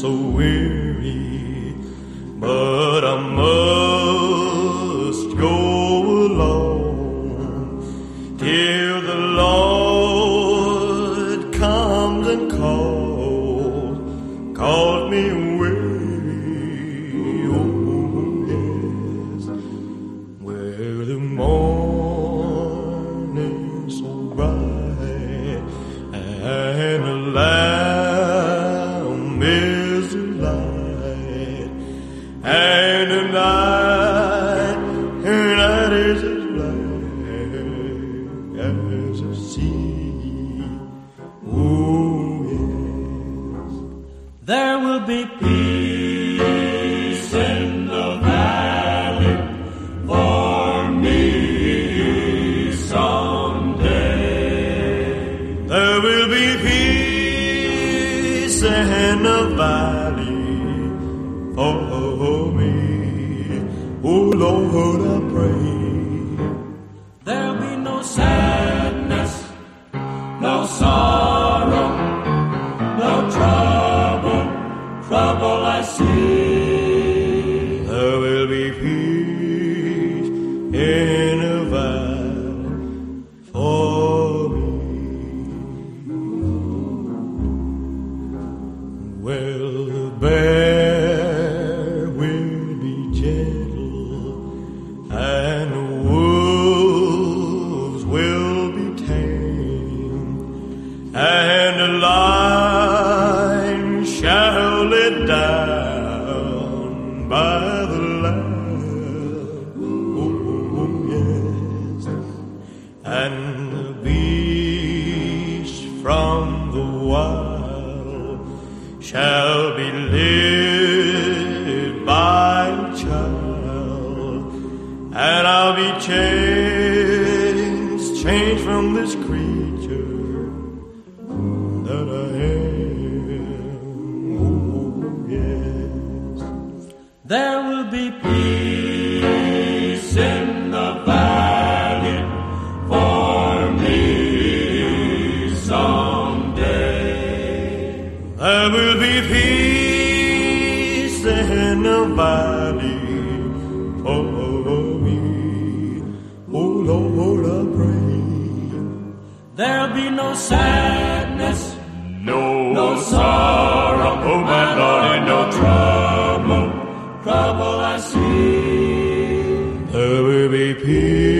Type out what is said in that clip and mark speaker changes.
Speaker 1: so weary, but I must night is as black as the sea. Oh yes,
Speaker 2: There will be peace in the valley for me someday.
Speaker 1: there will be peace in the valley for me. Oh Lord, in and the beast from the wild shall be led by a child, and I'll be changed, changed from this creature that I am. Oh, yes.
Speaker 2: There will be peace
Speaker 1: There will be peace and nobody for me. Oh Lord, I pray.
Speaker 2: There'll be no sadness, no, no sorrow, oh my Lord, and no trouble, trouble I see.
Speaker 1: There will be peace.